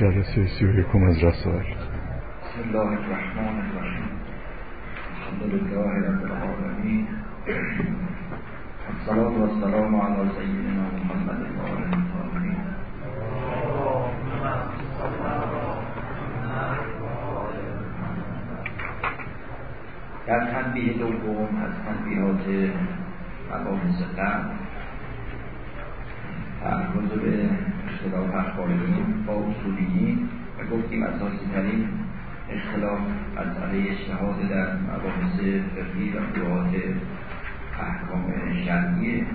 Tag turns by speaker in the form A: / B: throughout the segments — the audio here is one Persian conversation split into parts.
A: جلسه سی و یکم از رسائل
B: بسم الله الرحمن الرحیم. الحمد لله رب العالمین. الصلاة والسلام على سيدنا محمد وآله الطاهرين در تنبیه دوم از تنبیهات مباحث قبل تعرض به اختلاف اخباریین با اصولیین و گفتیم اساسی ترین اختلاف مسئله اجتهاد در مباحث فقهی و فروعات احکام شرعی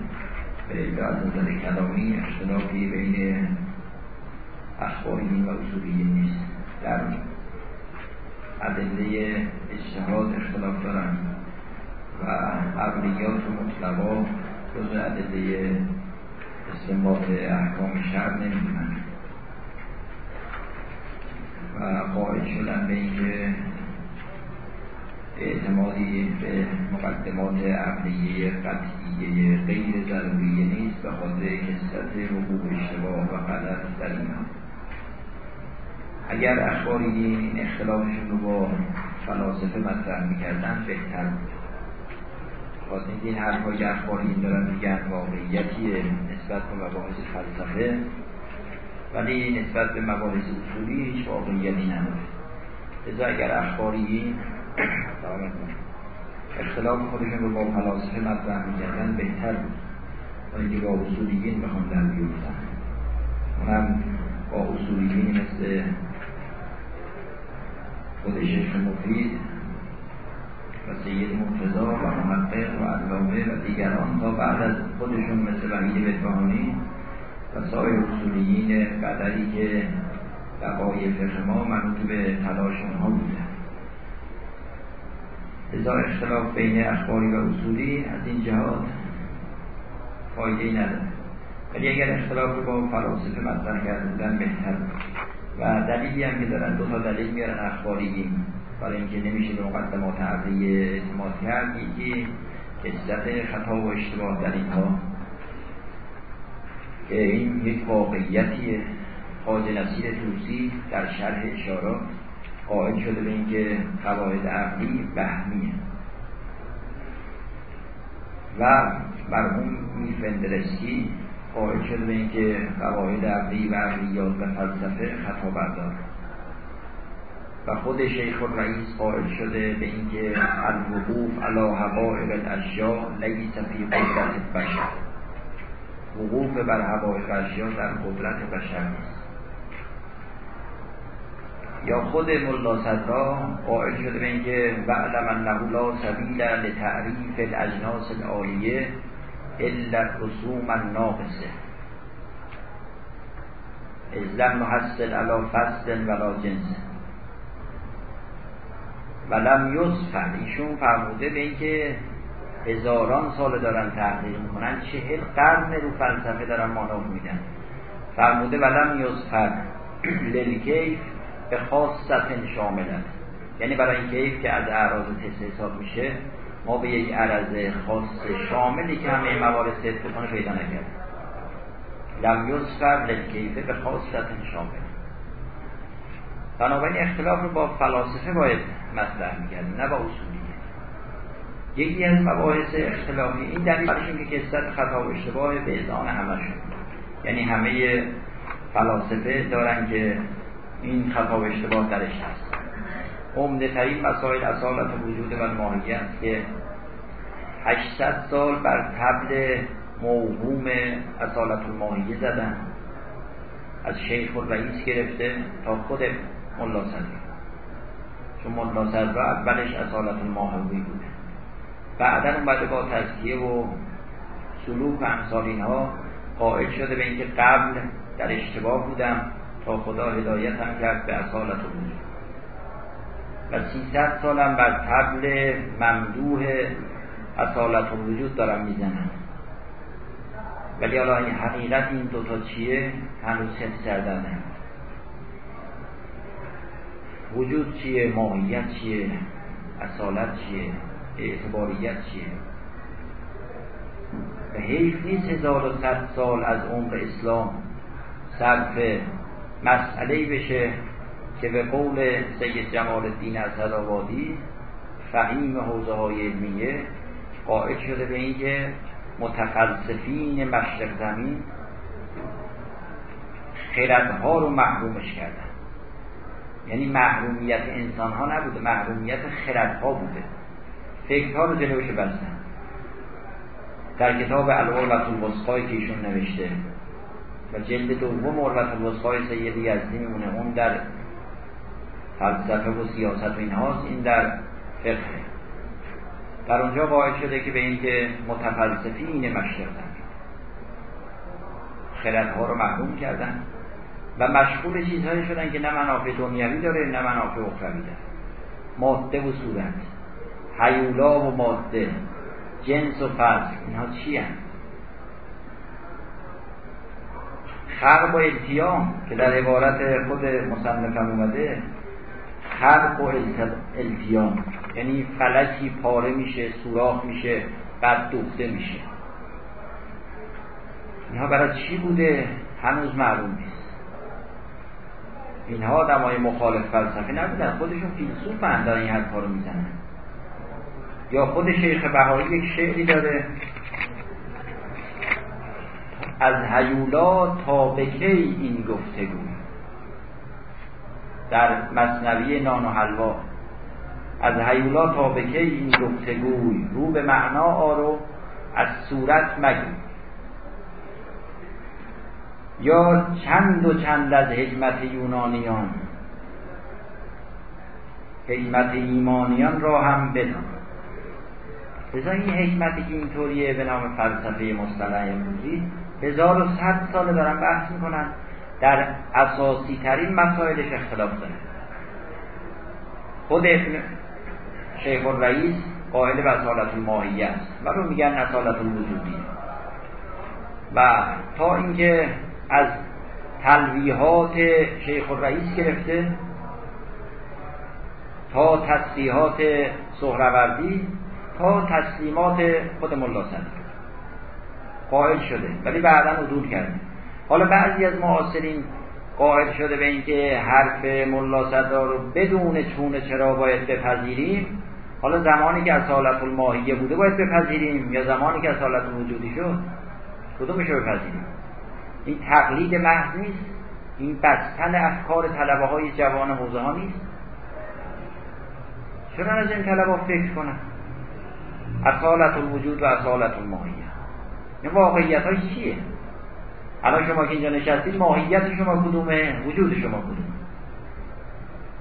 B: به از نظر کلامی اختلافی بین اخباریین و اصولیین نیست. در ادله اجتهاد اختلاف دارند و عقلیات و مطلبا جز ادله استنباط احکام شرع نمی‌دونن. و قائل شدن به اینکه اعتمادی به مقدمات عقلیه قطعیه غیر ضروریه نیست به خاطر کسرت وقوع اشتباه و غلط در اینا اگر اخباری این اختلافشون رو با فلاسفه مطرح می‌کردن بهتر بود. خاطر اینکه این حرفهای اخباری دارن میگن واقعیتیه نسبت به مباحث فلسفه. ولی نسبت به مباحث اصولی هیچ واقعیتی نداره. لذا اگر اخباریین اختلاف خودشون رو با فلاسفه مطرح می‌کردن بهتر بود. و اینکه با اصولیین بخوام در بیفتن اونم با اصولیین مثل خود شیخ مفید و سید مرتضا و محقق و علامه و دیگران تا بعد از خودشون مثل وحید بتبهانی و سایر اصولیین قدری که بقای فقه ما منوط به تلاش اونها بوده. لذا اختلاف بین اخباری و اصولی از این جهات فایده نداره. ولی اگر اختلاف رو با فلاسفه مطرح کرده بودن بهتر. و دلیلی هم که دارن دو تا دلیل میارن اخباریین برای اینکه نمیشه به مقدمات عقلیه اعتماد کرد یکی کسرت خطا و اشتباه در اینها که این یک واقعیتیه. خواجه نصیر توسی در شرح اشارات قائل شده به اینکه قواعد عقلی بهمیه. و مرحوم میرفندرسکی قائل شده به اینکه قواعد عقلی و عقلیات و فلسفه خطا بردار و خود شیخ الرئیس قائل شده به اینکه الوقوف علی حقائق الاشیاء لیس فی قدرت بشر وقوف بر حقایق اشیاء در قدرت بشر نیست. یا خود ملا صدرا قائل شده به اینکه وعلم انه لا سبیل لتعریف الاجناس العالیه الا الرسوم الناقصه از لم نحصل علی فصل ولا جنس. و لم یصفر ایشون فرموده به اینکه هزاران سال دارن تحقیق می‌کنن چهل قرن رو فلسفه دارن مانور میدن. فرموده ولم یصفر للکیف به خاصت شاملن یعنی برای این کیف که از اعراض تست حساب میشه ما به یک عرض خاص شاملی که همه موارد بکنه پیدا نکرد لم یصفر للکیف به خاصت شامل. بنابراین اختلاف رو با فلاسفه باید مطرح می‌کرد نه با اصولی. یکی از مباحث اختلافی این دلیل برش این که کسرت خطا و اشتباه به ازان همشون یعنی همه فلاسفه دارن که این خطا و اشتباه درش هست. عمده ترین مسائل اصالت وجود و ماهیت که 800 سال بر تبل موهوم اصالت الماهیه زدن از شیخ الرئیس گرفته تا خود ملا صدر چون ملا صدر اولش اصالت الماهوی بوده. بعدا اومده با تزکیه و سلوک و امثال اینها قائل شده به اینکه قبل در اشتباه بودم تا خدا هدایت هم کرد به اصالت وجود و سیصد سالم بر تبل ممدوح اصالت وجود دارم می‌زنم. ولی حالا این حقیقت این دوتا چیه؟ هنوز حفظ کردن وجود چیه؟ ماهیت چیه؟ اصالت چیه؟ اعتباریت چیه؟ و حیف نیست هزار و صد سال از عمر اسلام صرف مسئله بشه که به قول سید جمال الدین اسدآبادی فهیم حوزه های علمیه قائل شده به اینکه متفلسفین مشرق زمین خردها رو محرومش کردن. یعنی محرومیت انسان ها نبوده محرومیت خردها بوده. فکرها رو جلوش بستن. در کتاب العروت الوسقای که ایشون نوشته و جلد دوم عروت الوسقای سید یزدی میمونه اون در فلسفه و سیاست و اینهاست این در فقه. در اونجا قائل شده که به اینکه متفلسفین مشرق خردها رو محروم کردن. و مشغول چیزهایی شدن که نه منافع دنیوی داره نه منافع اخروی داره. ماده و صورت. حیولا و ماده. جنس و فضل اینها چی هم؟ خلق و التیام که در عبارت خود مصنفم اومده خلق و التیام. یعنی فلکی پاره میشه سوراخ میشه بعد دوخته میشه. اینها برای چی بوده؟ هنوز معلوم نیست. اینها آدمای مخالف فلسفه نبودن. خودشون فیلسوف دارن این حرفا رو می‌زنن. یا خود شیخ بهایی یک شعری داره. از هیولا تا به این گفتگو؟ در مصنوی نان و حلوا. از هیولا تا به این گفتگوی رو به معنا آرو از صورت مگو. یا چند و چند از حکمت یونانیان. حکمت ایمانیان را هم بدان. بزا این حکمتی که اینطوریه به نام فلسفه مصطلح امروزی هزار و صد ساله دارن بحث می‌کنن. در اساسی ترین مسائلش اختلاف داره. خود ابن شیخ الرئیس قائل به اصالت الماهیه است. و میگن اصالت الوجودی و تا اینکه از تلویحات شیخ الرئیس گرفته تا تصریحات سهروردی تا تسلیمات خود ملا قائل شده ولی بعدا عدول کرده. حالا بعضی از معاصرین قائل شده به اینکه حرف ملا صدرا رو بدون چونه چرا باید بپذیریم. حالا زمانی که اصالت الماهیه بوده باید بپذیریم یا زمانی که اصالت وجودی شد؟ کدومش رو بپذیریم؟ این تقلید محض نیست. این بستن افکار طلبه های جوان حوزه ها نیست. چرا از این طلبه فکر کنن اصالت الوجود و اصالت الماهیه این واقعیت های چیه؟ الان شما که اینجا نشستید ماهیت شما کدومه؟ وجود شما کدومه؟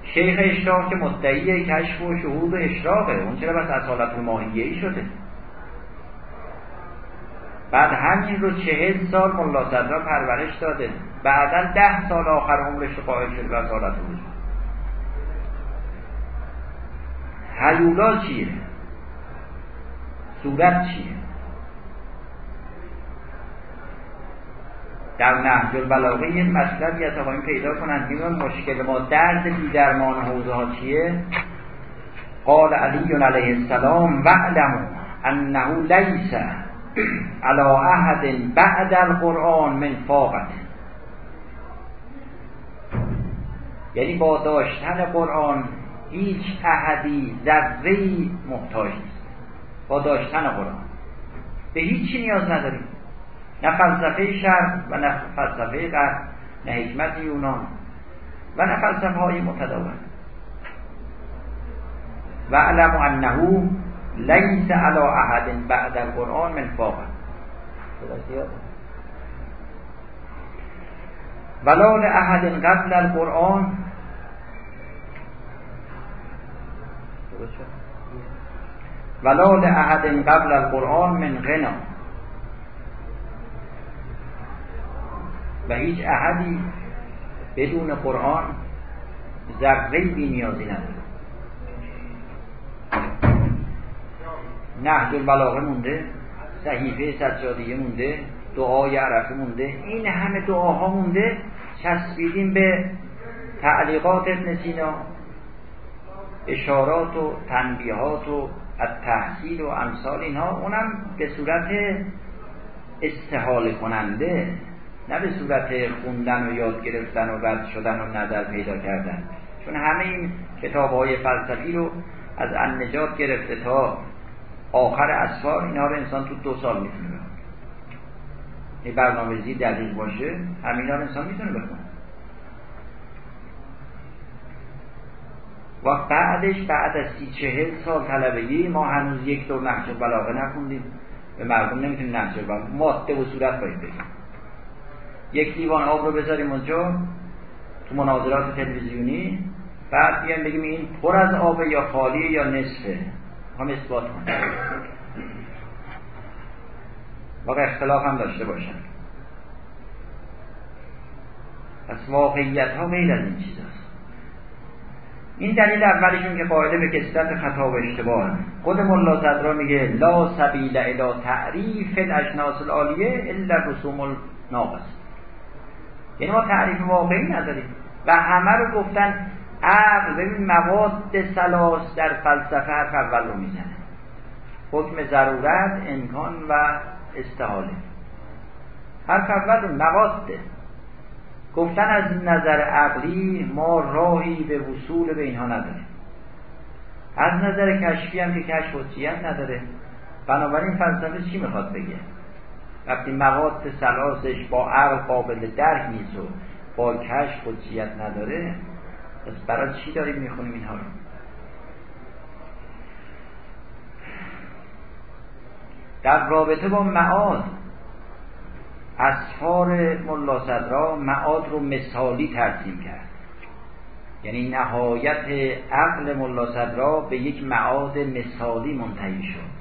B: شیخ اشراق که مدعی کشف و شهود و اشراقه. اون چرا بس اصالت الماهیه ای شده؟ همین رو چهل سال ملا صدرا پرورش داده. بعدا ده سال آخر عمرش قائل شده به اصالت وجود هیولا چیه؟ صورت چیه؟ در نهج البلاغه یه مطلبی از آقایون پیدا کنند. میگن مشکل ما درد بی درمان حوزه ها چیه؟ قال علی علیه السلام وعلمو انه لیس على احد بعد القرآن من فاقت یعنی با داشتن قرآن هیچ احدی ذره محتاج نیست. با داشتن قرآن. به هیچی نیاز نداریم. نه فلسفه شرق و نه فلسفه غرب نه حکمت یونان و نه فلسفه های متداول و علم انه لیس علی احد بعد القرآن من فاقه ولا لأحد قبل القرآن. ولا لأحد قبل القرآن من غنا و هیچ احدی بدون قرآن ذره بی نیازی نداره. نهج البلاغه مونده صحیفه سجادیه مونده دعای عرفه مونده این همه دعاها مونده چسبیدیم به تعلیقات ابن سینا اشارات و تنبیهات و تحصیل و امثال اینها. اونم به صورت استحاله کننده نه به صورت خوندن و یاد گرفتن و رد شدن و نظر پیدا کردن. چون همه این کتاب های فلسفی رو از النجات گرفته تا آخر اسفار اینا رو انسان تو دو سال می‌تونه این برنامه‌ریزی دقیق باشه همینا رو انسان می‌تونه بخونه. و بعدش بعد از سی چهل سال طلبگی ما هنوز یک دور نقش بلاغه نخوندیم. به مردم نمی‌تونیم نقش بلاغه ماده و صورت باید بگیم یک لیوان آب رو بذاریم اونجا تو مناظرات تلویزیونی. بعد بیان بگیم این پر از آب یا خالی یا نصفه. هم اثبات کنیم واقع اختلاف هم داشته باشن. پس واقعیت ها غیر از این چیز هست. این دلیل اولشون که قائل به کسرت خطا و اشتباه خود ملا صدرا میگه لا سبیل الى تعریف الاجناس العالیه الا رسوم الناقص. یعنی ما تعریف واقعی نداریم و همه رو گفتن عقل ببین مواد سلاس در فلسفه حرف اول رو می‌زنه. حکم ضرورت امکان و استحاله. حرف اول رو مواده گفتن از نظر عقلی ما راهی به وصول به اینها نداریم. از نظر کشفی هم که کشف حجیت نداره. بنابراین فلسفه چی می‌خواد بگه؟ وقتی مواد سلاسش با عقل قابل درک نیست و با کشف حجیت نداره برای چی داریم می‌خونیم اینها رو؟ در رابطه با معاد اسفار ملا صدرا معاد رو مثالی ترسیم کرد. یعنی نهایت عقل ملا صدرا به یک معاد مثالی منتهی شد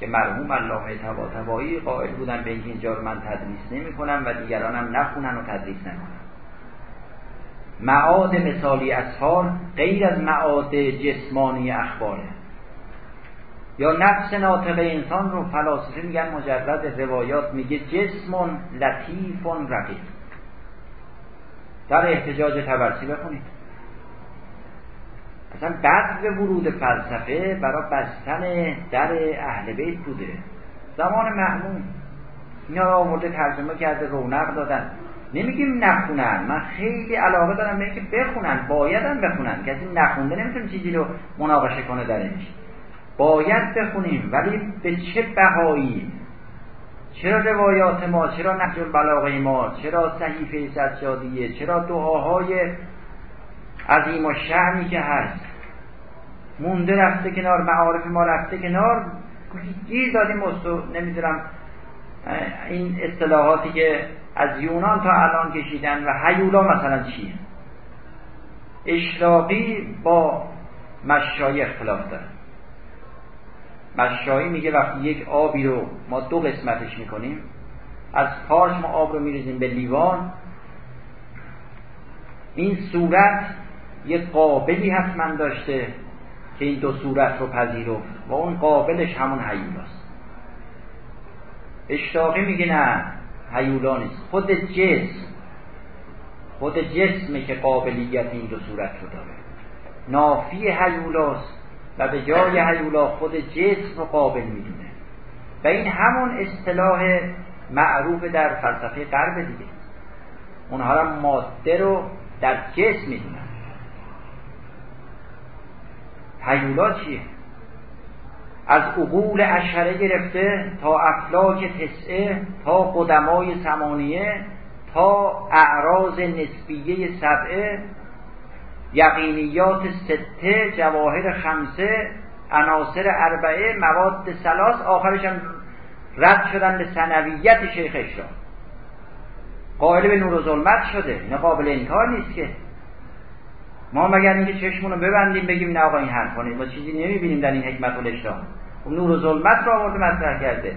B: که مرحوم علامه طباطبایی قائل بودن به اینجا رو من تدریس نمی کنم و دیگرانم نخونن و تدریس نکنن. معاد مثالی اسفار غیر از معاد جسمانی اخباره یا نفس ناطق انسان رو فلاسفه میگن مجرد روایات میگه جسم لطیف رقیق. در احتجاج تبرسی بخونید. اصلا بعد به ورود فلسفه برای بستن در اهل بیت بوده. زمان محمون اینا آورده ترجمه کرده رونق دادن. نمیگیم نخونن. من خیلی علاقه دارم به اینکه بخونن. بایدن بخونن. کسی نخونده نمی‌تونه چیزی رو مناقشه کنه درش باید بخونیم. ولی به چه بهایی؟ چرا روایات ما؟ چرا نقش البلاغه ما؟ چرا صحیفه سجادیه؟ چرا دعاهای عظیم و شهمی که هست؟ مونده رفته کنار. معارف ما رفته کنار. گیر دادیم نمی‌دونم این اصطلاحاتی که از یونان تا الان کشیدن و هیولا مثلا چیه؟ اشراقی با مشایی اختلاف داره. مشایی میگه وقتی یک آبی رو ما دو قسمتش می‌کنیم از پارچ ما آب رو میریزیم به لیوان. این صورت یک قابلی حتما داشته که این دو صورت رو پذیرفت و اون قابلش همون حیولاست اشتاقی میگه نه. حیولا نیست. خود جسم خود جسمه که قابلیت این دو صورت رو داره. نافی حیولاست و به جای حیولا خود جسم رو قابل می‌دونه. و این همون اصطلاح معروف در فلسفه غرب دیگه. اونها را ماده رو در جسم می‌دونن. حیولا چیه؟ از عقول اشهره گرفته تا افلاک تسعه تا قدمای سمانیه تا اعراض نسبیه سبعه یقینیات سته جواهر خمسه عناصر اربعه مواد سلاس آخرش هم رد شدن به سنویت شیخ اشراق قائل به نور و ظلمت شده نه قابل انکار نیست که ما مگر اینکه چشمون رو ببندیم بگیم نه آقا این حرفا ما چیزی نمی‌بینیم در این حکمت الاشراق خب نور و ظلمت رو آورده مطرح کرده.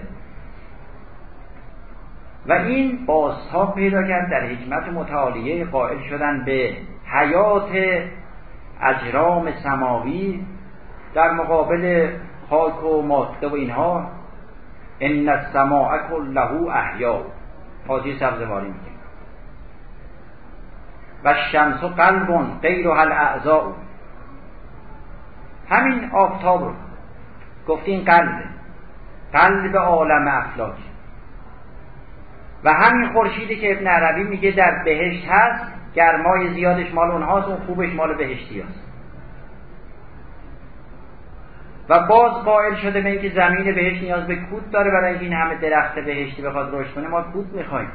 B: و این بازها پیدا کرد در حکمت متعالیه قائل شدن به حیات اجرام سماوی در مقابل خاک و ماده و اینها. ان السماع کله احیا. حاجی سبزواری میگه. و شمس و قلب غیر الاعضاء. همین آفتاب رو گفتین قلبه قلب عالم افلاک و همین خورشیدی که ابن عربی میگه در بهشت هست گرمای زیادش مال اونهاست اون خوبش مال بهشتی هست. و باز قائل شده به اینکه زمین بهشت نیاز به کود داره برای این همه درخت بهشتی بخواد رشد کنه ما کود می‌خوایم.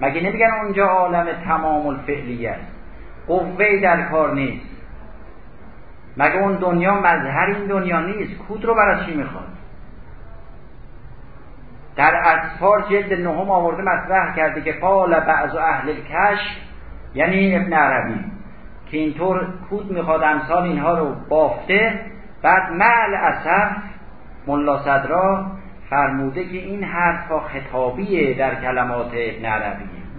B: مگه نمیگن اونجا عالم تمام الفعلی است قوه در کار نیست. مگه اون دنیا مظهر این دنیا نیست؟ کود رو برای چی می‌خواد؟ در اسفار جلد نهم آورده مطرح کرده که قال بعض اهل الکشف یعنی ابن عربی که اینطور کود می‌خواد امثال اینها رو بافته. بعد معل اصف ملا صدرا فرموده که این حرفا خطابیه در کلمات ابن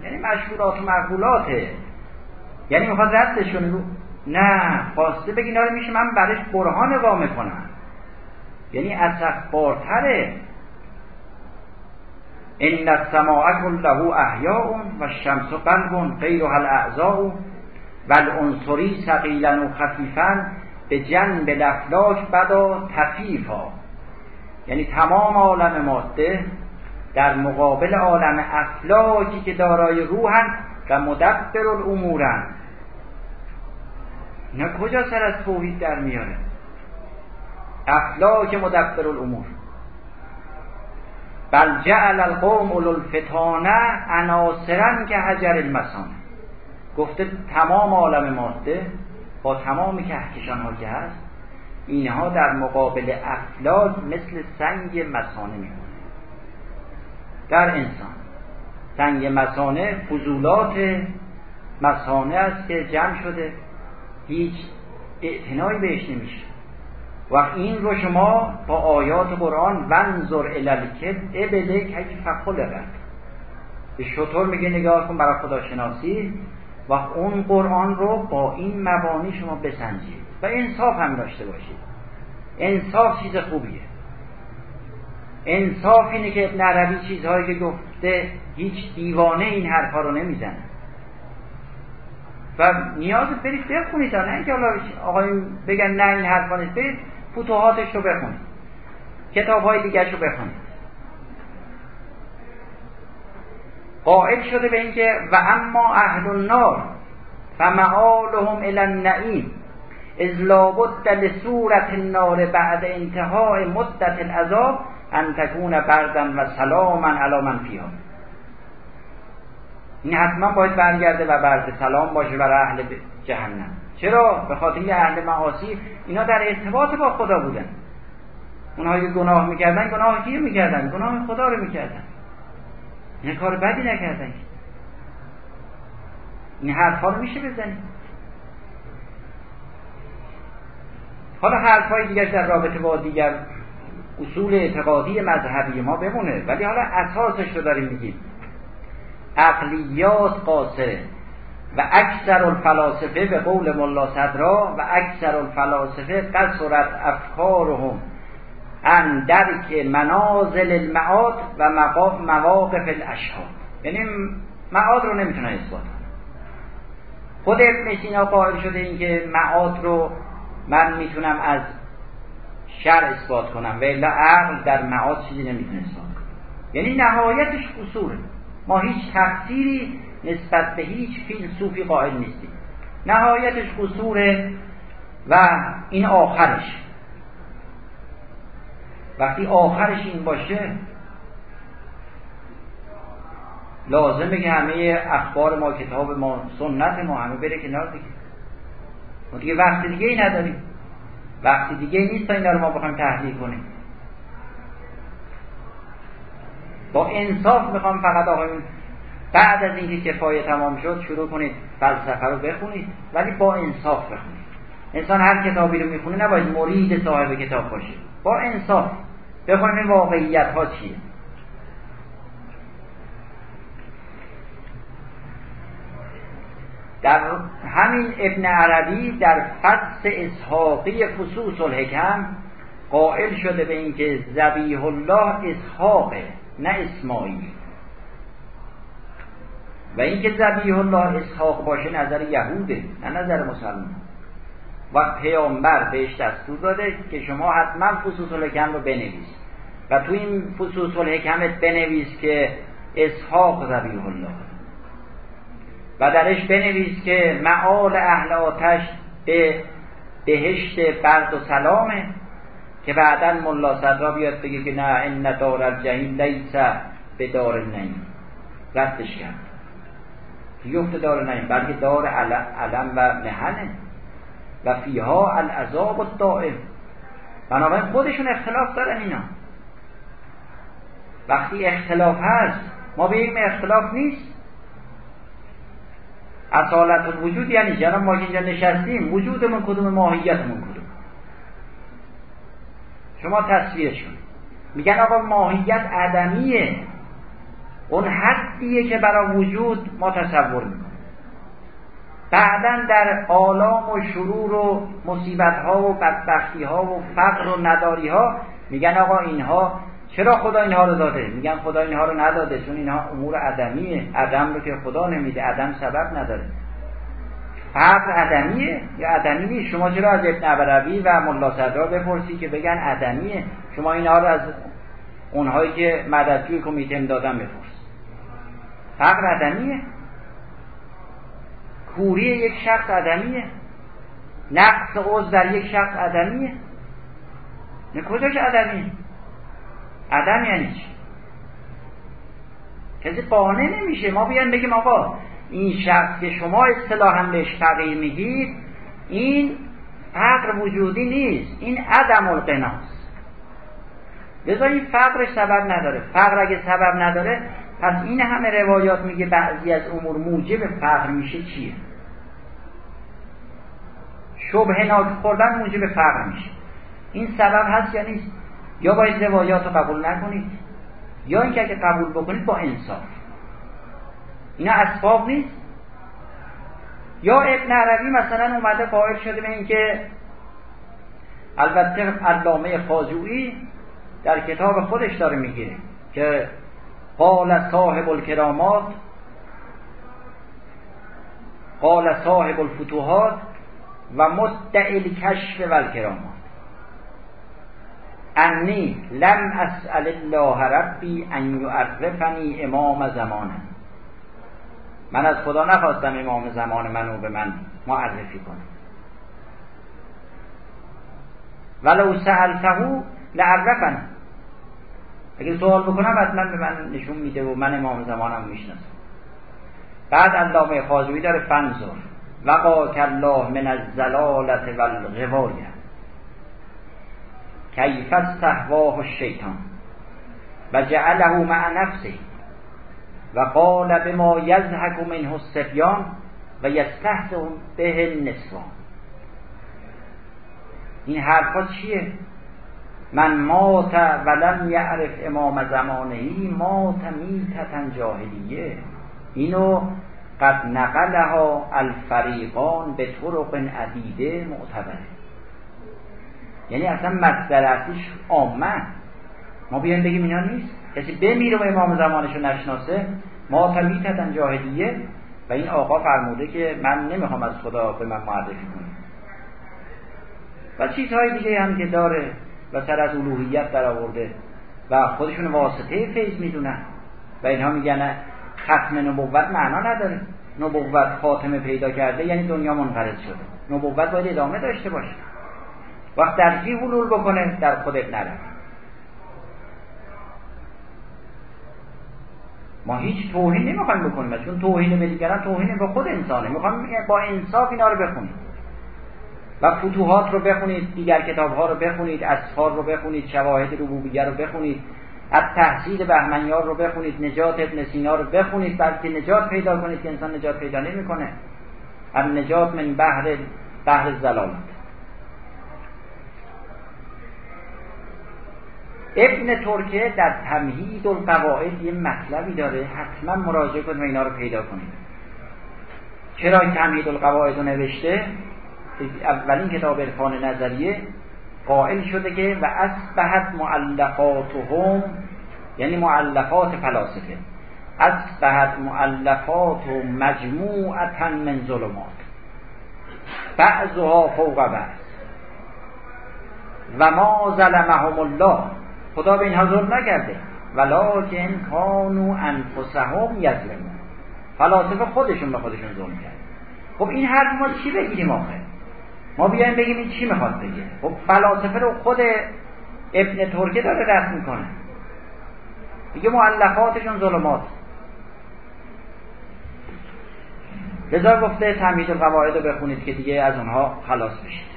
B: یعنی مشهورات و مقبولاته یعنی می‌خواد ردشون رو نه خواسته بگی رو میشه من برش برهان نگاه کنم. یعنی بارتره. ان السماع له احیاء و الشمس قلب غیرها الاعضاء و العنصری ثقیلا و خفیفا به جنب لفلاک بدا تفیفا یعنی تمام عالم ماده در مقابل عالم افلاکی که دارای روحن و مدبر الامورن اینا کجا سر از توحید در میاره؟ افلاک مدبر الامور بل جعل القوم الفتانه عناصرا که حجر المسانه گفته تمام عالم ماده با تمام کهکشان ها که هست اینها در مقابل افلاک مثل سنگ مسانه میمونه. در انسان سنگ مسانه فضولات مسانه است که جمع شده. هیچ اعتنایی بهش نمیشه. و این رو شما با آیات قرآن ونظر الالکب ابله کیف خلقت به شطور میگه نگاه کن برای خداشناسی. و اون قرآن رو با این مبانی شما بسنجید. و انصاف هم داشته باشید. انصاف چیز خوبیه. انصاف اینه که ابن عربی چیزهایی که گفته هیچ دیوانه این حرفا رو نمی‌زنه. و نیاز برید بخونید. نه اینکه حالا آقای بگن نه این حرفا نیست. برید فتوحاتش رو بخونید. کتاب های دیگرش رو بخونید. قائل شده به اینکه و اما اهل النار فمعالهم الى النعیم. اذ لابد لصورت النار بعد انتهای مدت العذاب ان تکون بردن و سلاما علی من فیها این حتما باید برگرده و برد سلام باشه برای اهل جهنم. چرا؟ به خاطر اهل معاصی اینا در ارتباط با خدا بودن. اونها که گناه می‌کردن گناه کی می‌کردن؟ گناه خدا رو می‌کردن. این کار بدی نکردن. این حرفا رو میشه بزنید حالا حرفهای دیگر در رابطه با دیگر اصول اعتقادی مذهبی ما بمونه ولی حالا اساسش رو داریم میگیم. عقلیات قاصره و اکثر الفلاسفه به قول ملا صدرا و اکثر الفلاسفه قصرت افکارهم ان درک منازل المعاد و مواقف الاشهاد. یعنی معاد رو نمی‌تونه اثبات خود ابن سینا قائل شده اینکه معاد رو من می‌تونم از شر اثبات کنم و الا عقل در معاد چیزی نمی‌تونه اثبات یعنی نهایتش قصوره. ما هیچ تقصیری نسبت به هیچ فیلسوفی قائل نیستیم. نهایتش قصوره و این آخرش. وقتی آخرش این باشه لازمه که همه اخبار ما کتاب ما سنت ما همه بره کنار دیگه. ما دیگه وقت دیگه ای نداریم. وقتی دیگه نیست تا این رو ما بخوایم تحلیل کنیم. با انصاف می‌خوام فقط آقایون بعد از اینکه کفایه تمام شد شروع کنید فلسفه رو بخونید ولی با انصاف بخونید. انسان هر کتابی رو می‌خونه نباید مرید صاحب کتاب باشه. با انصاف. بخونیم واقعیت ها چیه؟ در همین ابن عربی در فصل اسحاقی فصوص الحکم قائل شده به اینکه زبیح الله اسحاقه نه اسماعیل. و اینکه زبیح الله اسحاق باشه نظر یهوده نه نظر مسلمان. و پیامبر بهش دستور داده که شما حتما فصوص الحکم رو بنویس. و تو این فصوص الحکمت بنویس که اسحاق ذبیح الله. و درش بنویس که معال اهل آتش به بهشت برد و سلامه که بعدا ملا صدرا بیاد بگه که نه این دار الجحیم لیس به دار نیم ردش کرد. یفت دار نیم بلکه دار علم و مهنه و فیها العذاب الدائم بنابراین خودشون اختلاف دارن اینا. وقتی اختلاف هست ما بگیم اختلاف نیست. اصالت الوجود یعنی جناب ما اینجا نشستیم وجودمون کدوم ماهیتمون کدوم؟ شما تصویرش کنید میگن آقا ماهیت عدمیه. اون حدیه که برای وجود ما تصور می‌کنیم. بعدا در آلام و شرور و مصیبت ها و بدبختی ها و فقر و نداری ها میگن آقا اینها چرا خدا اینها رو داده؟ میگن خدا اینها رو نداده چون اینها امور عدمیه. عدم رو که خدا نمیده عدم سبب نداره. فقر عدمیه یا عدمی شما چرا از ابن عبروی و ملا صدرا بپرسی که بگن عدمیه؟ شما اینها رو از اونهایی که مددجوی کمیته دادن بپرس. فقر عدمیه؟ کوری یک شخص عدمیه؟ نقص عوض در یک شخص عدمیه؟ نه کجاش عدمیه؟ عدم یعنی چی؟ کسی قانع نمیشه. ما بیان بگیم آقا این شخص که شما اصطلاحا بهش فقیر میگید این فقر وجودی نیست. این عدم القناست لذا این فقرش سبب نداره. فقر اگه سبب نداره پس این همه روایات میگه بعضی از امور موجب فقر میشه چیه؟ شبه ناک خوردن موجب فقر میشه. این سبب هست یا نیست؟ یا باید روایات رو قبول نکنید یا اینکه اگه قبول بکنید با انصاف. اینا اسباب نیست. یا ابن عربی مثلا اومده قائل شده به اینکه البته علامه خاجویی در کتاب خودش داره میگه که قال صاحب الکرامات قال صاحب الفتوحات و مدعی کشف و انی لم اسأل الله ربی ان یعرفنی امام زمانم من از خدا نخواستم امام زمان منو به من معرفی کنه. ولو سألته لعرفن اگه سوال بکنم حتما به من نشون میده و من امام زمانم می‌شناسم. بعد علامه خازوی داره فنزر وقا الله من الزلالت و کیف استهواه الشیطان و جعله مع نفسه و قال بما یزهک منه السفیان و یستهزئ به النسوان. این حرفا چیه؟ من مات ولم یعرف امام زمانهی مات میتتا جاهلیه. اینو قد نقلها الفریقان به طرق عدیده معتبره. یعنی اصلا مصدر اصلیش آمد ما بیایم بگیم اینا نیست. کسی بمیره و امام زمانش رو نشناسه ما تا میتدن جاهلیه و این آقا فرموده که من نمی‌خوام از خدا به من معرفی کنم. و چیزهای دیگه هم که داره و سر از الوهیت در آورده و خودشون واسطه فیض می‌دونن. و اینها میگن ختم نبوت معنا نداره. نبوت خاتمه پیدا کرده یعنی دنیا منقرض شده. نبوت باید ادامه داشته باشه. وقت در کی حلول بکنه در خودت نره. ما هیچ توهین نمی‌خوایم بکنیم چون توهین به دیگران توهین به خود انسانه. می‌خوایم با انصاف اینا رو بخونیم. و فتوحات رو بخونید دیگر کتاب ها رو بخونید اسفار رو بخونید شواهد ربوبیه رو بخونید از تحصیل بهمنیار رو بخونید نجات ابن سینا رو بخونید بلکه نجات پیدا کنید که انسان نجات پیدا نمی‌کنه. از نجات من بحر بحر زلالت ابن ترکه در تمهید القواعد یه مطلبی داره حتما مراجعه کنید و اینا رو پیدا کنید چرا این تمهید القواعد رو نوشته؟ اولین کتاب عرفان نظریه قائل شده که و اصبحت معلقاتهم یعنی معلقات فلاسفه اصبحت معلقات و مجموعتا من ظلمات. بعضها فوق بعض. و ما ظلمهم الله. خدا به اینها ظلم نکرده ولکن کانو انفسهم یظلمون. فلاسفه خودشون به خودشون ظلم کرد خب این حرف ما چی بگیریم آخه؟ ما بیایم بگیم این چی می‌خواد بگه؟ خب فلاسفه رو خود ابن ترکه داره رد می‌کنه. میگه معلقاتشون ظلمات. لذا گفته تمهید القواعد رو بخونید که دیگه از اونها خلاص بشید.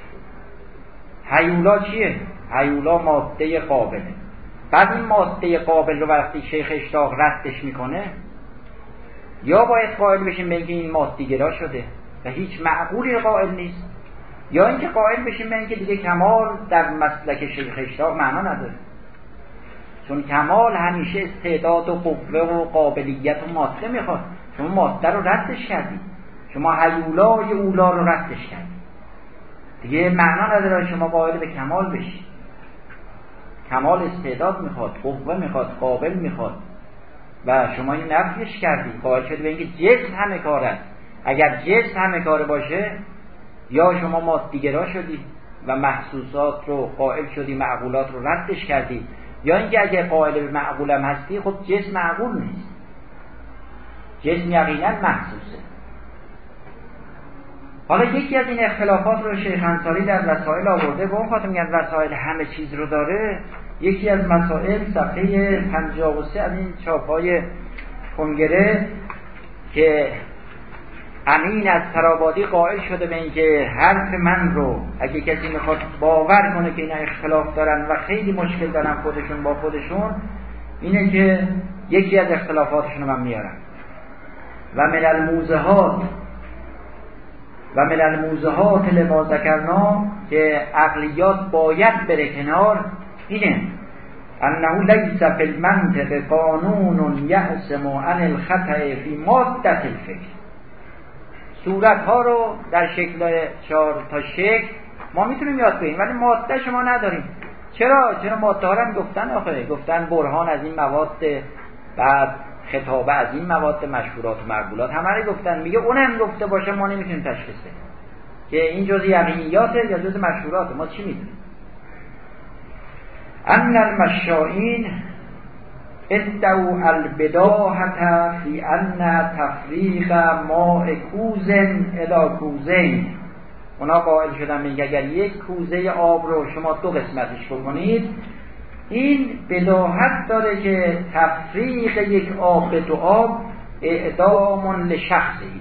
B: هیولا چیه؟ هیولا ماده قابله. بعد این ماده قابل رو وقتی شیخ اشتاق ردش می‌کنه یا باید قائل بشیم اینکه این مادیگرا شده و هیچ معقولی قائل نیست یا اینکه قائل بشیم به اینکه دیگه کمال در مسلک شیخ اشتاق معنا نداره. چون کمال همیشه استعداد و قوه و قابلیت و ماده می‌خواد. شما ماده رو ردش کردید شما حیولای اولا رو ردش کردید دیگه معنا نداره شما قائل به کمال بشید کمال استعداد می‌خواد قوه می‌خواد قابل می‌خواد. و شما این نفیش کردید. قائل شده به اینکه جسم همه کار است اگر جسم همه کار باشه یا شما مادیگرا شدید و محسوسات رو قائل شدی معقولات رو ردش کردید. یا اینکه اگر قائل به معقولم هستی خب جسم معقول نیست. جسم یقینا محسوسه. حالا یکی از این اختلافات رو شیخ انصاری در وسائل آورده به اون خاطر میگن وسائل همه چیز رو داره یکی از مسائل صفحه 53 از این چاپای کنگره که امین از ترابادی قائل شده به اینکه حرف من رو اگه کسی می‌خواد باور کنه که اینا اختلاف دارن و خیلی مشکل دارن خودشون با خودشون اینه که یکی از اختلافاتشون رو من میارم. و من الموزهات و من الموزهات لما ذکرنا که عقلیات باید بره کنار اینه. انه لیس فی المنطق قانون یعصم عن الخطأ فی مادت الفکر. صورت ها رو در شکل چهار تا شکل ما می‌تونیم یاد بگیریم ولی ماده شما نداریم. چرا؟ چرا ماده ها هم گفتن آخه؟ گفتن برهان از این مواد بعد خطابه از این مواد مشهورات و مربولات همه رو گفتن. میگه اونم گفته باشه ما نمی‌تونیم تشخیص بدیم. که این جز یقینیاته یا جز مشهورات. ما چی می‌دونیم؟ ان المشائین ادعو البداهت فی ان تفریق ماء کوزن الى کوزین. اونا قائل شدن میگه اگر یک کوزه آب رو شما دو قسمتش بکنید این بداهت داره که تفریق یک آب به دو آب اعدام لشخصی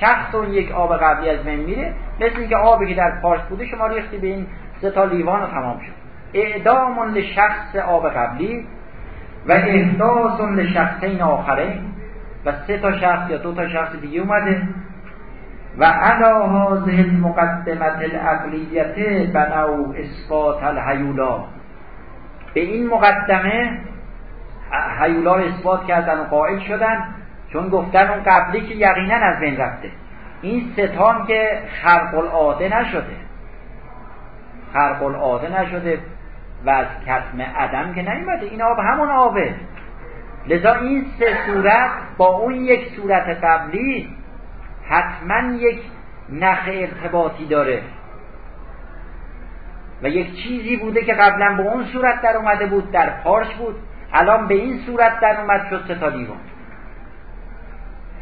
B: شخص اون یک آب قبلی از بین میره. مثل اینکه آبی که در پارس بوده شما ریختی به این سه تا لیوان و تمام شد. اعدام لشخص آب قبلی و احداث لشخصین آخره و سه تا شخص یا دو تا شخص دیگه اومده. و علا هذه المقدمت العقلیت بنو اثبات الحیولا. به این مقدمه حیولا اثبات کردن و قائل شدن چون گفتن اون قبلی که یقینا از بین رفته. این ستان که خرق العاده نشده. خرق العاده نشده و از کتم عدم که نیومده. این آب همون آبه. لذا این سه صورت با اون یک صورت قبلی حتما یک نخ ارتباطی داره. و یک چیزی بوده که قبلا به اون صورت در اومده بود در پارش بود. الان به این صورت در اومد شد ستا دیوان.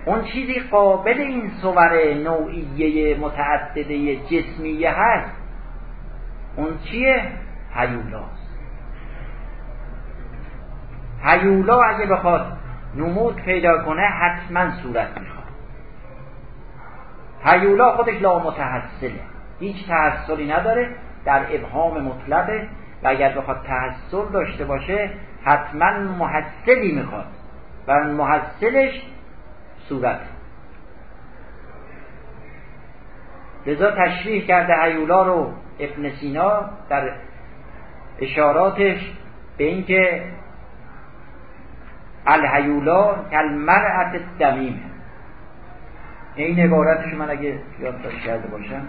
B: اون چیزی قابل این صور نوعیه متعدده جسمیه هست. اون چیه؟ هیولاست هیولا اگه بخواد نمود پیدا کنه حتما صورت می‌خواد. هیولا خودش لا متحصله هیچ تحصلی نداره. در ابهام مطلقه و اگر بخواد تحصل داشته باشه حتما محصلی می‌خواد. و محصلش صورت. لذا تشریح کرده هیولا رو ابن سینا در اشاراتش به اینکه الهیولا کالمرأت دمیمه این عبارتش من اگه یادداشت کرده باشم.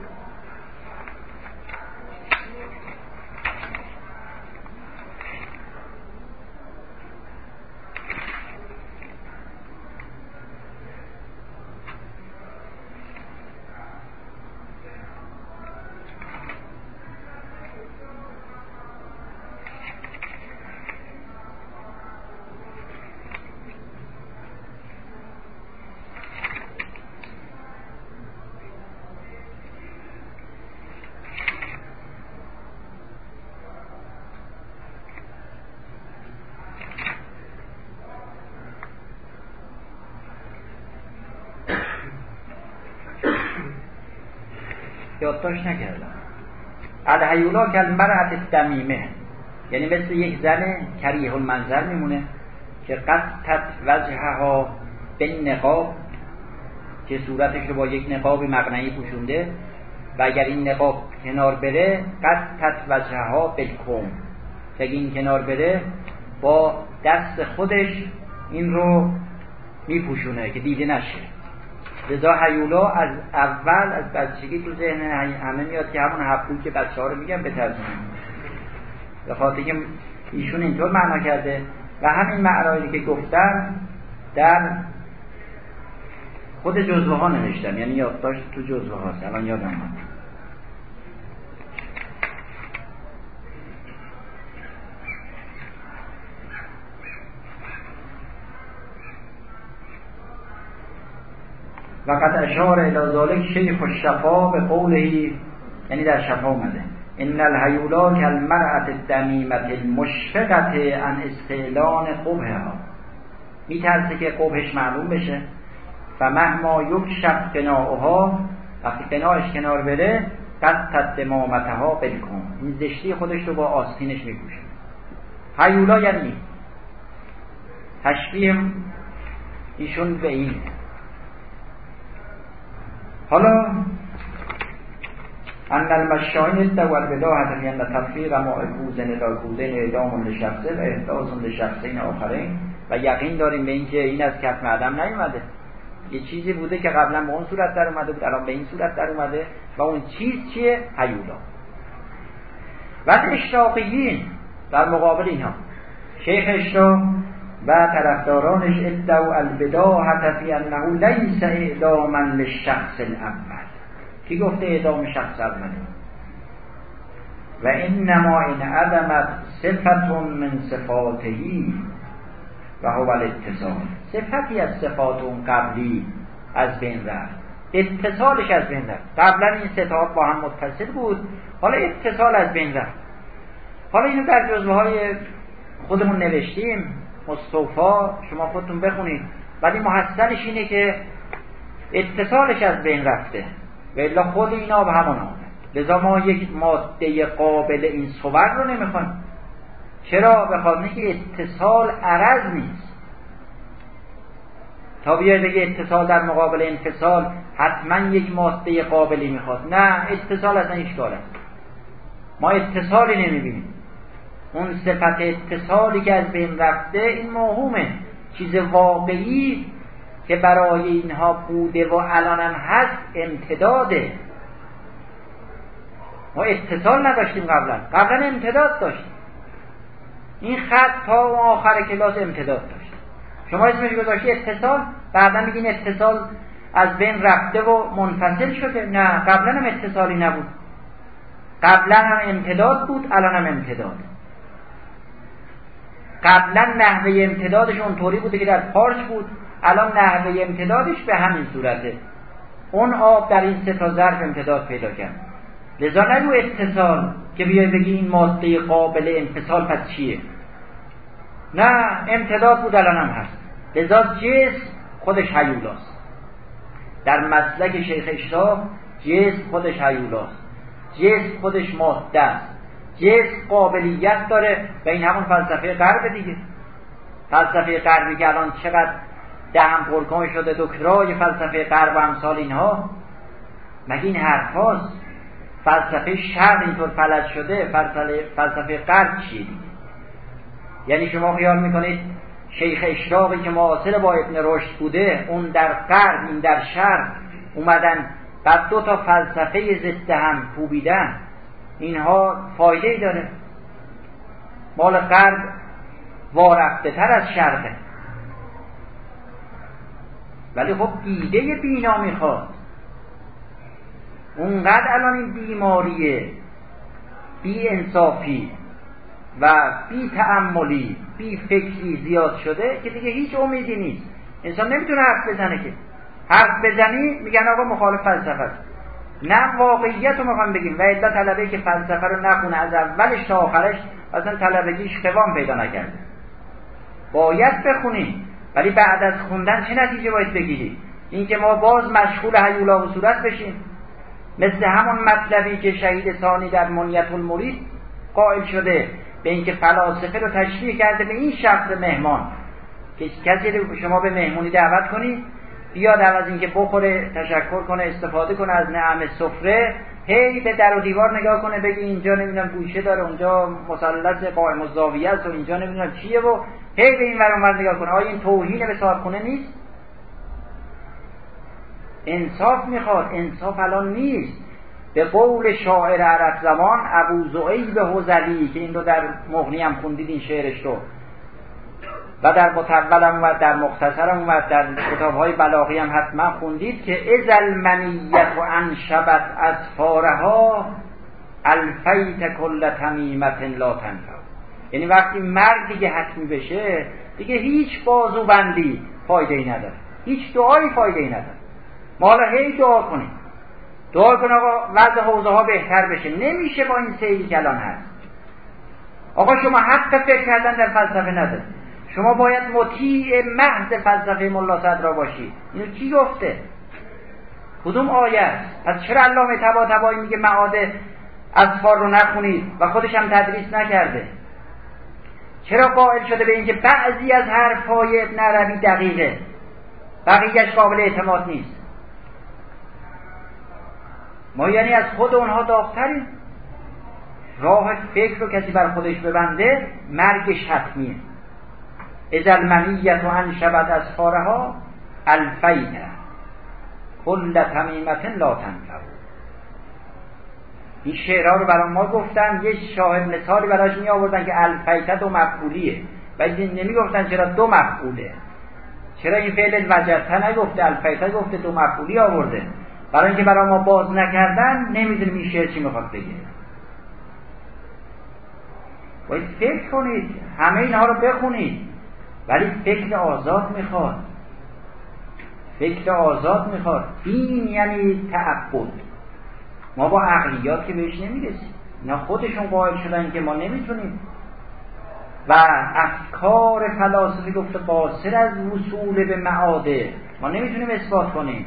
B: یادداشت نکردم. الهیولا کل مرأت دمیمه یعنی مثل یک زن کریه المنظر میمونه که قطت وجهها به نقاب که صورتش رو با یک نقاب مقنعی پوشونده و اگر این نقاب کنار بره قطت وجهها بالکم که این کنار بره با دست خودش این رو میپوشونه که دیده نشه. لذا حیولا از اول از بچگی تو ذهن همه میاد که همون هفت که بچه ها رو میگن ترجمه به خاطر که ایشون اینطور معنا کرده. و همین معنایی که گفتم در خود جزوه ها نوشتم. یعنی یادداشت تو جزوه هاست الان یادم آمد و قد اشار الى ذلك شیخ الشفا به قوله یعنی در شفا اومده ان الهیولا کالمرأة الدمیمت المشفقت عن استعلان قبهها میترسه که قبهش معلوم بشه. و مهما یکشف قناعها وقتی قناعش کنار بره قد تدمامتها بلکن این زشتی خودش رو با آستینش میپوشه هیولا یعنی؟ تشبیه ایشون به این. حالا ان المشاهین و البداهت ان تفریق ما اکوزن لا کوزن اعدام لشخصه و احداث لشخصین آخرین و یقین داریم به اینکه این از کف معدم نیومده. یه چیزی بوده که قبلا به اون صورت در اومده بود الان به این صورت در اومده و اون چیز چیه؟ حیولا. و اشتاقیین در مقابل اینها. شیخ اشتاق و طرفدارانش ادعو البداهت فی انه لیس اعداما للشخص الاول کی گفته اعدام شخص اوله و انما این عدمت صفت من صفاتهی و هو الاتصال صفتی از صفات قبلی از بین رفت. اتصالش از بین رفت. قبلا این ستاد با هم متصل بود حالا اتصال از بین رفت. حالا اینو در جزوه های خودمون نوشتیم. مصطفا شما خودتون بخونید. ولی محصلش اینه که اتصالش از بین رفته. و خود اینا به همون آمد لذا ما یک ماده قابل این صور رو نمی‌خوایم چرا؟ به خاطر که اتصال عرض نیست. تا بیاید بگه اتصال در مقابل انفصال حتما یک ماده قابلی می‌خواد. نه اتصال اصلا اشکال است ما اتصالی نمی‌بینیم. اون صفت اتصالی که از بین رفته این موهومه. چیز واقعی که برای اینها بوده و الانم هست امتداده. ما اتصال نداشتیم قبلا. قبلا امتداد داشتیم. این خط تا آخر کلاس امتداد داشت. شما اسمش گذاشتی اتصال؟ بعدا میگین اتصال از بین رفته و منفصل شده. نه قبلا هم اتصالی نبود. قبلا هم امتداد بود الان هم امتداد. قبلا نحوه امتدادش اونطوری بوده که در پارچ بود الان نحوه امتدادش به همین صورته. اون آب در این سه تا ظرف امتداد پیدا کرد. لذا نگو اتصال که بیای بگی این ماده قابل انفصال پس چیه؟ نه امتداد بود الان هم هست. لذا جسم خودش حیولاست. در مسلک شیخ اشراف جسم خودش حیولاست. جسم خودش ماده است. جسم قابلیت داره و این همون فلسفه غرب دیگه. فلسفه غربی که الان چقدر دهم پرکن شده دکترای فلسفه غرب امثال اینها. مگه این حرف هاست فلسفه شرق اینطور فلج شده فلسفه, غرب چیه یعنی شما خیال می‌کنید شیخ اشراقی که معاصر با ابن رشد بوده اون در غرب این در شرق اومدن بعد دو تا فلسفه ضد هم کوبیدن. اینها فایده ای داره. مال غرب وارفته تر از شرقه ولی خب دیده بینا می‌خواد. اونقدر الان این بیماری بی انصافی و بی تعملی بی فکری زیاد شده که دیگه هیچ امیدی نیست. انسان نمی‌تونه حرف بزنه که. حرف بزنی میگن آقا مخالف فلسفه است. نه واقعیت رو می‌خوام بگیم و الا طلبه که فلسفه رو نخونه از اولش تا آخرش اصلا طلبگیش قوام پیدا نکرده. باید بخونیم ولی بعد از خوندن چه نتیجه باید بگیری؟ اینکه ما باز مشغول هیولا و صورت بشیم. مثل همون مطلبی که شهید ثانی در منیت المرید قائل شده به اینکه فلاسفه رو تشبیه کرده به این شخص مهمان. که کسی رو شما به مهمونی دعوت کنید بیاد از اینکه بخوره تشکر کنه استفاده کنه از نعم سفره هی به در و دیوار نگاه کنه بگه اینجا نمی‌دونم گوشه داره اونجا مثلث قائم الزاویه است و اینجا نمی‌دونم چیه و هی به این ور نگاه کنه. آیا این توهین به صاحب خونه نیست؟ انصاف می‌خواد. انصاف الان نیست. به قول شاعر عرب زمان ابو زعیب حزلی که این رو در مغنی هم خوندید این شعرش رو. و در متولم و در مختصرم و در کتاب های بلاغی هم حتما خوندید که ازل منیت و انشبت از فارها الفیت کل تمیمت لا تنفع. یعنی وقتی مرگ دیگه حتمی بشه دیگه هیچ بازو بندی فایده ای نداره. هیچ دعایی فایده ای نداره. ما حالا هی دعا کنیم. دعا کن آقا وضع حوزه ها بهتر بشه. نمیشه با این سیلی کلان هست. آقا شما حق فکر کردن در فلسفه ندارید. شما باید مطیع محض فلسفه ملا صدرا باشید. اینو کی گفته؟ کدوم آیه است پس چرا علامه تبا تبایی میگه معاد اذفار رو نخونید و خودش هم تدریس نکرده؟ چرا قائل شده به اینکه بعضی از حرفهای ابن عربی دقیقه؟ بقیهش قابل اعتماد نیست. ما یعنی از خود اونها داغتریم راه فکر رو کسی بر خودش ببنده مرگش حتمیه. از المنیت و انشبت از فارها الفین. کل تمیمت لا تنفع. این شعرها رو برای ما گفتن یه شاهد مثالی براش می آوردن که الفیت دو مفعولیه. و نمی گفتن چرا دو مفعوله. چرا این فعل وجدته نگفته الفیت گفته دو مفعولی آورده؟ برای اینکه برای ما باز نکردن نمی‌دونیم این شعر چی می‌خواد بگه. باید فکر کنید همه اینها رو بخونید. ولی فکر آزاد می‌خواد. فکر آزاد می‌خواد. این یعنی تعبد. ما با عقلیات که بهش نمی‌رسیم. اینا خودشون قائل شدن که ما نمی‌تونیم. و افکار فلاسفه گفته قاصر از وصول به معاده ما نمی‌تونیم اثبات کنیم.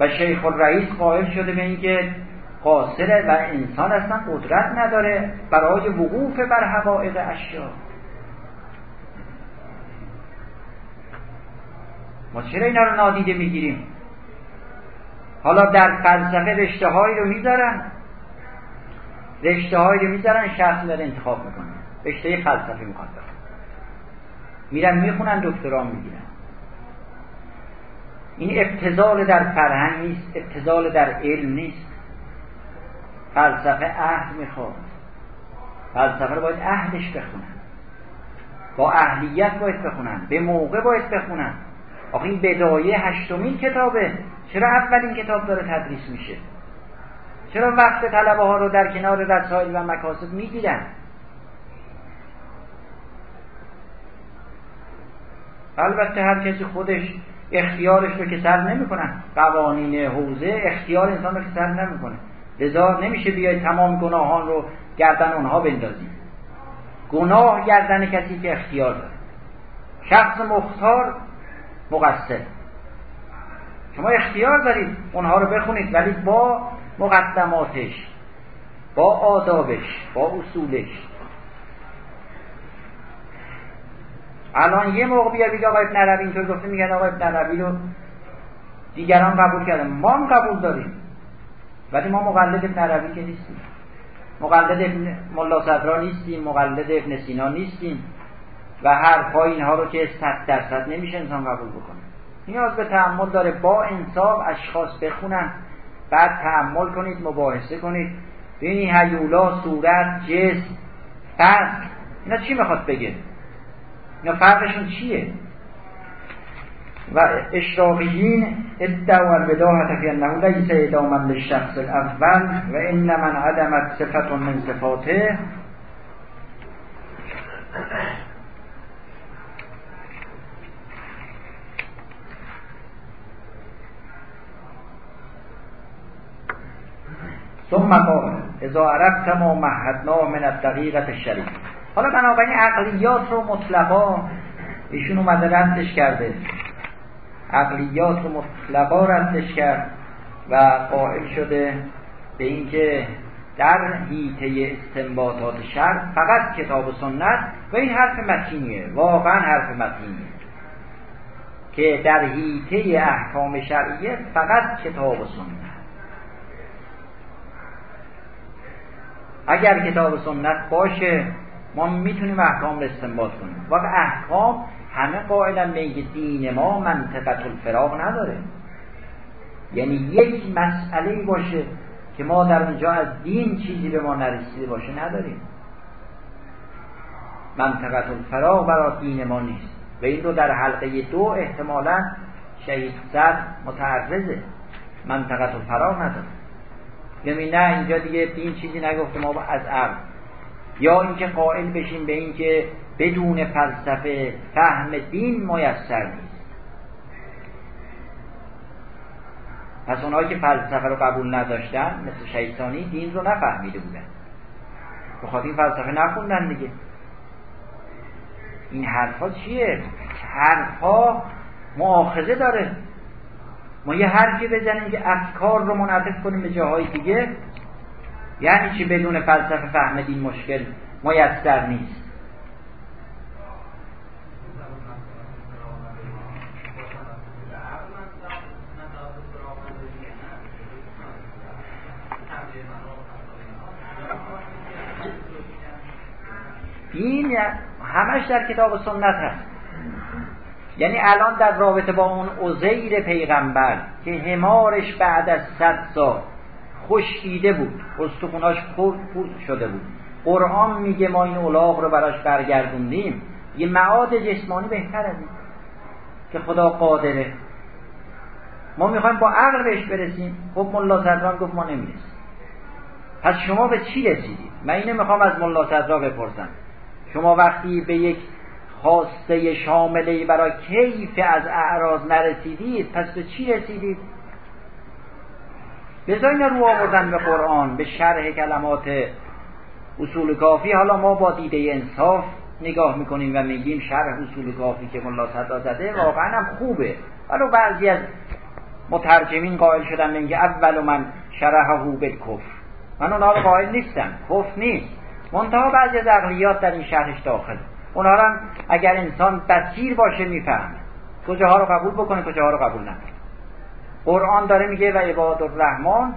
B: و شیخ الرئیس قائل شده به اینکه قاصره و انسان اصلا قدرت نداره برای وقوف بر حقایق اشیا ما چرا اینا رو نادیده می‌گیریم؟ حالا در فلسفه رشته هایی رو می‌ذارن. رشته هایی رو می‌ذارن شخص داره انتخاب می‌کنه. رشته فلسفه می‌خواد میرن می‌خونن دکترا می‌گیرن. این ابتزال در فرهنگ نیست ابتزال در علم نیست. فلسفه عهد می‌خواد. فلسفه رو باید عهدش بخونن. با اهلیت باید بخونن. به موقع باید بخونن. آخه این بدایه هشتمین کتابه. چرا اولین کتاب داره تدریس میشه؟ چرا وقت طلبه ها رو در کنار رسائل و مکاسب می‌گیرن؟ البته هر کسی خودش اختیارش رو که سر نمی‌کنن قوانین حوزه اختیار انسان رو که سر نمی‌کنه. لذا نمیشه بیای تمام گناهان رو گردن اونها بندازیم گناه گردن کسی که اختیار داره. شخص مختار مقصر. شما اختیار دارید اونها رو بخونید ولی با مقدماتش با آدابش با اصولش. الان یه موقع بیا بگه آقای ابن اینطور گفته میگن آقای ابن رو دیگران قبول کردن ما هم قبول داریم ولی ما مقلد ابن که نیستیم. مقلد ابن ملا صدرا نیستیم مقلد ابن سینا نیستیم. و حرفای اینها رو که صد درصد نمیشه انسان قبول بکنه. نیاز به تحمل داره با انصاف اشخاص بخونن. بعد تحمل کنید مباحثه کنید. بینی هیولا صورت جسم فرق اینا چی می‌خواد بگه؟ اینا فرقشون چیه؟ و اشراقیین ادعوا البداهة فی انه لیس اداما للشخص الاول و ان من عدمت صفت من صفاته. ثم قال اذا عرفت ما مهدنا من الدقیقت الشریف. حالا بنابراین عقلیات رو مطلقا ایشون اومده ردش کرده. عقلیات رو مطلقا ردش کرد و قائل شده به اینکه در حیطه استنباطات شر فقط کتاب و سنت و این حرف متینیه واقعا حرف متینیه. که در حیطه احکام شرعیه فقط کتاب و سنت. اگر کتاب سنت باشه ما می‌تونیم احکام رو استنباط کنیم. وقت احکام همه قائلا به دین ما منطقت الفراغ نداره. یعنی یک مسئله باشه که ما در اونجا از دین چیزی به ما نرسیده باشه نداریم. منطقت الفراغ برای دین ما نیست. و این رو در حلقه دو احتمالا شهید زد متعرضه. منطقت الفراغ نداره. یعنی نه اینجا دیگه دین چیزی نگفته ما از عقل. یا اینکه قائل بشیم به اینکه بدون فلسفه فهم دین میسر نیست. پس اونهایی که فلسفه رو قبول نداشتن مثل شیطانی دین رو نفهمیده بودن. بخاطر این فلسفه نخوندن دیگه. این حرفا چیه؟ حرفا معاخذه داره. ما یه حرفی بزنیم که افکار رو منعطف کنیم به جاهای دیگه. یعنی چی؟ بدون فلسفه فهم دین مشکل میسر نیست. این همش در کتاب سنت هست. یعنی الان در رابطه با اون عزیر پیغمبر که همارش بعد از صد سال خشکیده بود استخوناش پور شده بود. قرآن میگه ما این اولاغ رو براش برگردوندیم. یه معاد جسمانی بهتر از این که خدا قادره. ما می‌خوایم با عقل بهش برسیم. خب ملا صدران گفت ما نمی‌رسیم. پس شما به چی رسیدید؟ من اینو می‌خوام از ملا صدرا بپرسم. شما وقتی به یک خواسته شامله برای کیف از اعراض نرسیدید پس به چی رسیدید؟ بذارین رو آوردن به قرآن به شرح کلمات اصول کافی. حالا ما با دیده انصاف نگاه می‌کنیم و میگیم شرح اصول کافی که ملا صدا زده واقعا هم خوبه. ولی بعضی از مترجمین قائل شدن میگه اول من شرحه به کفر. من اونها قائل نیستم. کفر نیست. منتها بعضی از عقلیات در این شرحش داخل اونها هم اگر انسان بسیر باشه می‌فهمه. کجاها رو قبول بکنه کجاها رو قبول نکنه. قرآن داره میگه و عباد الرحمن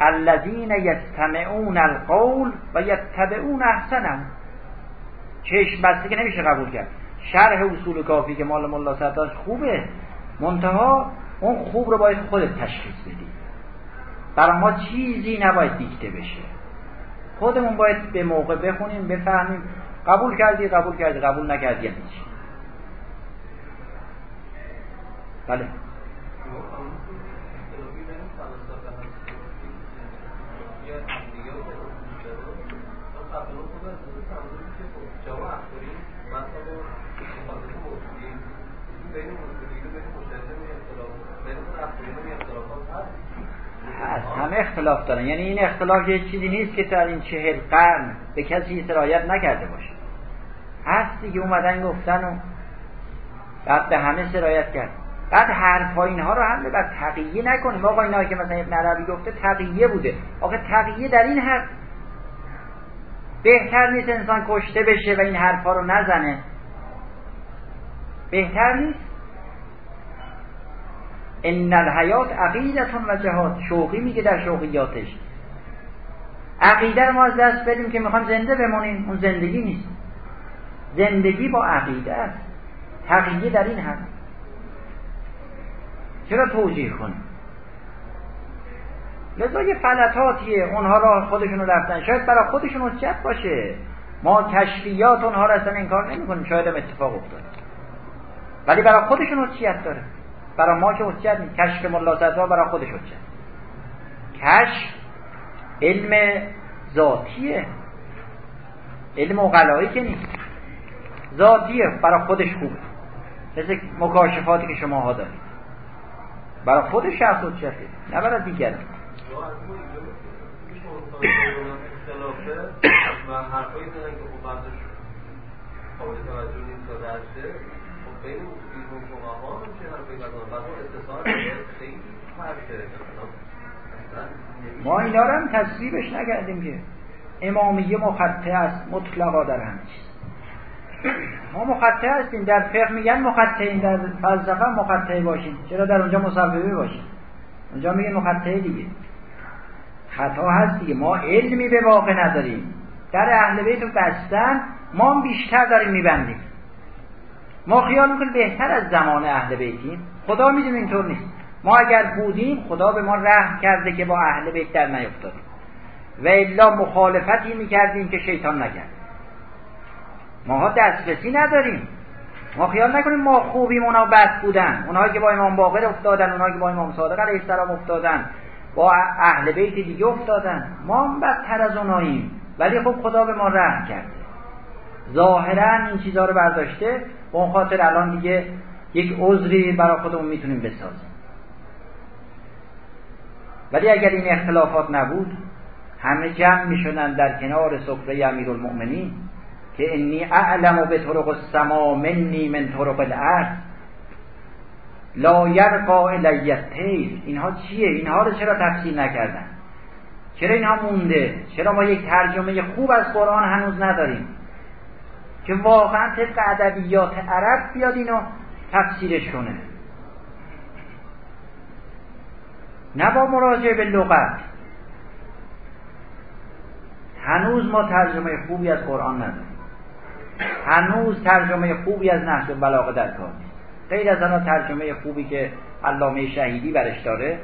B: الذین یستمعون القول و یتبعون احسنه. چشم بسته که نمیشه قبول کرد. شرح اصول کافی که مال ملا سرداش خوبه. منتها اون خوب رو باید خودت تشخیص بدی. برای ما چیزی نباید دیکته بشه. خودمون باید به موقع بخونیم بفهمیم قبول کردی قبول کردی قبول نکردی یعنی چی؟ بله. همه اختلاف دارن. یعنی این اختلاف یه چیزی نیست که در این چهل قرن به کسی سرایت نکرده باشه. هست دیگه اومدن گفتن و بعد به همه سرایت کرد. بعد حرفا اینها رو هم بعد تقیه نکنیم. آقا اینا که مثلا ابن عربی گفته تقیه بوده. آقا تقیه در این حرف. بهتر نیست انسان کشته بشه و این حرفا رو نزنه. بهتر نیست. ان الحیات عقیدتون و جهاد. شوقی میگه در شوقیاتش. عقیده ما از دست بدیم که می‌خوایم زنده بمونیم. اون زندگی نیست. زندگی با عقیده است. تقیه در این هست چرا توجیه کنیم؟ لذا یه فلتاتیه اونها را خودشون رفتن. شاید برای خودشون حجت باشه. ما کشفیات اونها را اصلا انکار نمی کنیم شاید هم اتفاق افتاد ولی برای خودشون حجت داره. برای ما که حجت نیست. کشف ملا برای خودش حجت. کشف علم ذاتیه. علم اقلایی که نیست. ذاتیه برای خودش خوبه مثل مکاشفاتی که شما ها دارید. برای خود شخص حجته نه برای دیگران
C: و و و
B: ما اینا رو هم تصویبش نکردیم که امامیه مخطه است مطلقا در همه چیز. ما مخطه هستیم. در فقه میگن مخطه در فلسفه مخطه باشیم. چرا در اونجا مصوبه باشیم؟ اونجا میگه مخطه دیگه. خطا هست دیگه. ما علمی به واقع نداریم. در اهل بیت رو بستن ما بیشتر داریم میبندیم. ما خیال می‌کنیم بهتر از زمان اهل بیتیم. خدا می‌دونه اینطور نیست. ما اگر بودیم خدا به ما رحم کرده که با اهل بیت در نیفتادیم. و الا مخالفتی می‌کردیم که شیطان نکرد. ماها دسترسی نداریم. ما خیال نکنیم ما خوبیم اونا بد بودن. اونایی که با امام باقر افتادن اونایی که با امام صادق علیه السلام افتادن با اهل بیت دیگه افتادن. ما هم بدتر از اوناییم. ولی خب خدا به ما رحم کرده ظاهرا این چیزها رو برداشته به اون خاطر الان دیگه یک عذری برای خودمون می‌تونیم بسازیم. ولی اگر این اختلافات نبود همه جمع می‌شدن در کنار سفره امیرالمؤمنین. که انی اعلم به طرق السما منی من طرق الارض لا یرقا الیت اینها چیه اینها رو چرا تفسیر نکردن چرا اینها مونده چرا ما یک ترجمه خوب از قرآن هنوز نداریم که واقعا طبق ادبیات عرب بیاد اینو تفسیرش کنه نه با مراجعه به لغت هنوز ما ترجمه خوبی از قرآن نداریم هنوز ترجمه خوبی از نهج بلاغه در کار نیست. غیر از آن ترجمه خوبی که علامه شهیدی برش داره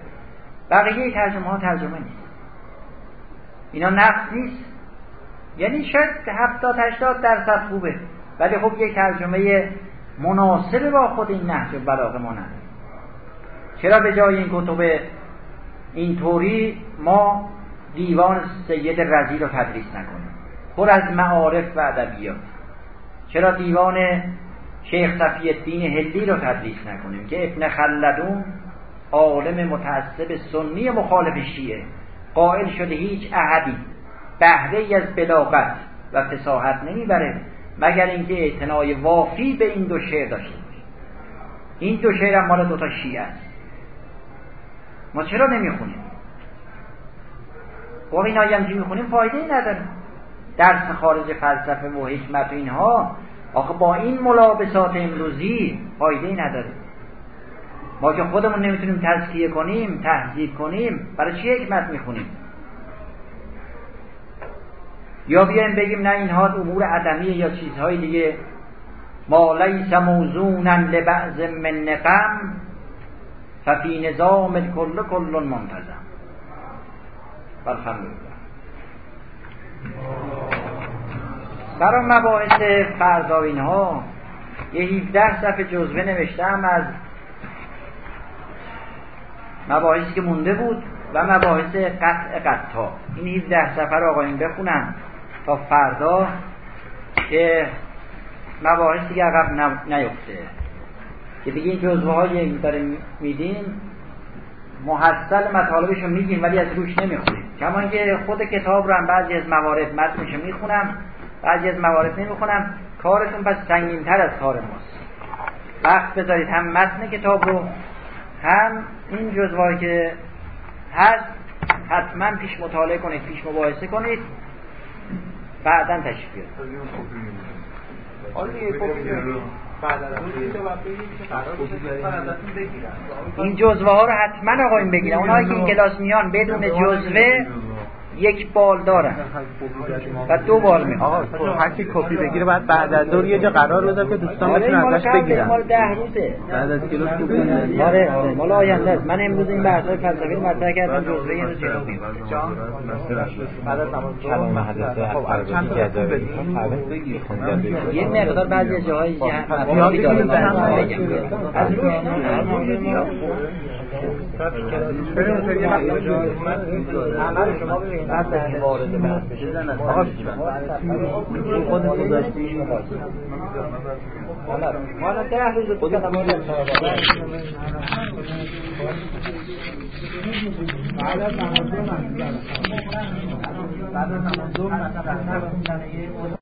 B: بقیه ترجمه ها ترجمه نیست. اینا نقص نیست. یعنی شاید هفتاد هشتاد درصد خوبه. ولی خب یک ترجمه مناسب با خود این نهج بلاغه ما نداره. چرا به جای این کتب اینطوری ما دیوان سید رزی رو تدریس نکنیم؟ پر از معارف و ادبیات. چرا دیوان شیخ صفی الدین هلی رو تدریس نکنیم که ابن خلدون عالم متعصب سنی مخالف شیعه قائل شده هیچ احدی بهره از بلاغت و فساحت نمی‌بره مگر اینکه اعتنای وافی به این دو شعر داشته باشه. این دو شعر هم مال دوتا شیعه است. ما چرا نمی‌خونیم؟ خب این هم که می‌خونیم؟ فایده ای نداره. درس خارج فلسفه و حکمت و اینها آخه با این ملابسات امروزی فایده ای نداره. ما که خودمون نمی‌تونیم تزکیه کنیم تهذیب کنیم برای چی حکمت می‌خونیم؟ یا بیایم بگیم نه اینها امور عدمیه یا چیزهای دیگه. ما لیس موزونا لبعض من نقم ففی نظام کل کل منتظم. الحمدلله. برای مباحث فردا اینها یه 17 صفحه جزوه نوشتم از مباحثی که مونده بود و مباحث قطع قطع. این 17 صفحه رو آقایون بخونم تا فردا که مباحثی که عقب نیفته. که دیگه این جزوه های داره میدیم محصل مطالبش رو میگیم ولی از روش نمی‌خونیم. کما که خود کتاب رو هم بعضی از موارد متنش می‌خونم بعضی از موارد نمی‌خونم. کارتون پس سنگینتر از کار ماست. وقت بذارید هم متن کتاب رو هم این جزوه که هست حتما پیش مطالعه کنید پیش مباحثه کنید. بعدا تشریف بیارید. این جزوه ها رو حتما آقایون بگیرن. اونایی که این کلاس میان بدون جزوه یک بال دارن و دو بال می
D: آقا هر کی کپی بگیره بعد بعد از ظهر یه جا قرار بذار که دوستان
B: آره،
D: بتونن ازش بگیرن
B: مال ده روزه
D: بعد از کلاس کپی
B: آره آره مال آینده است من امروز این بحث فلسفی رو مطرح کردم جزوه یه روز جلو میاد
D: بعد از تمام کلام حضرت عربی که از بگیر
B: یه مقدار بعضی از جاهای از روش بعد در وارد بحث بشه. آقا خود گذاشتی حالا ده روز خود بعد از نماز بعد از نماز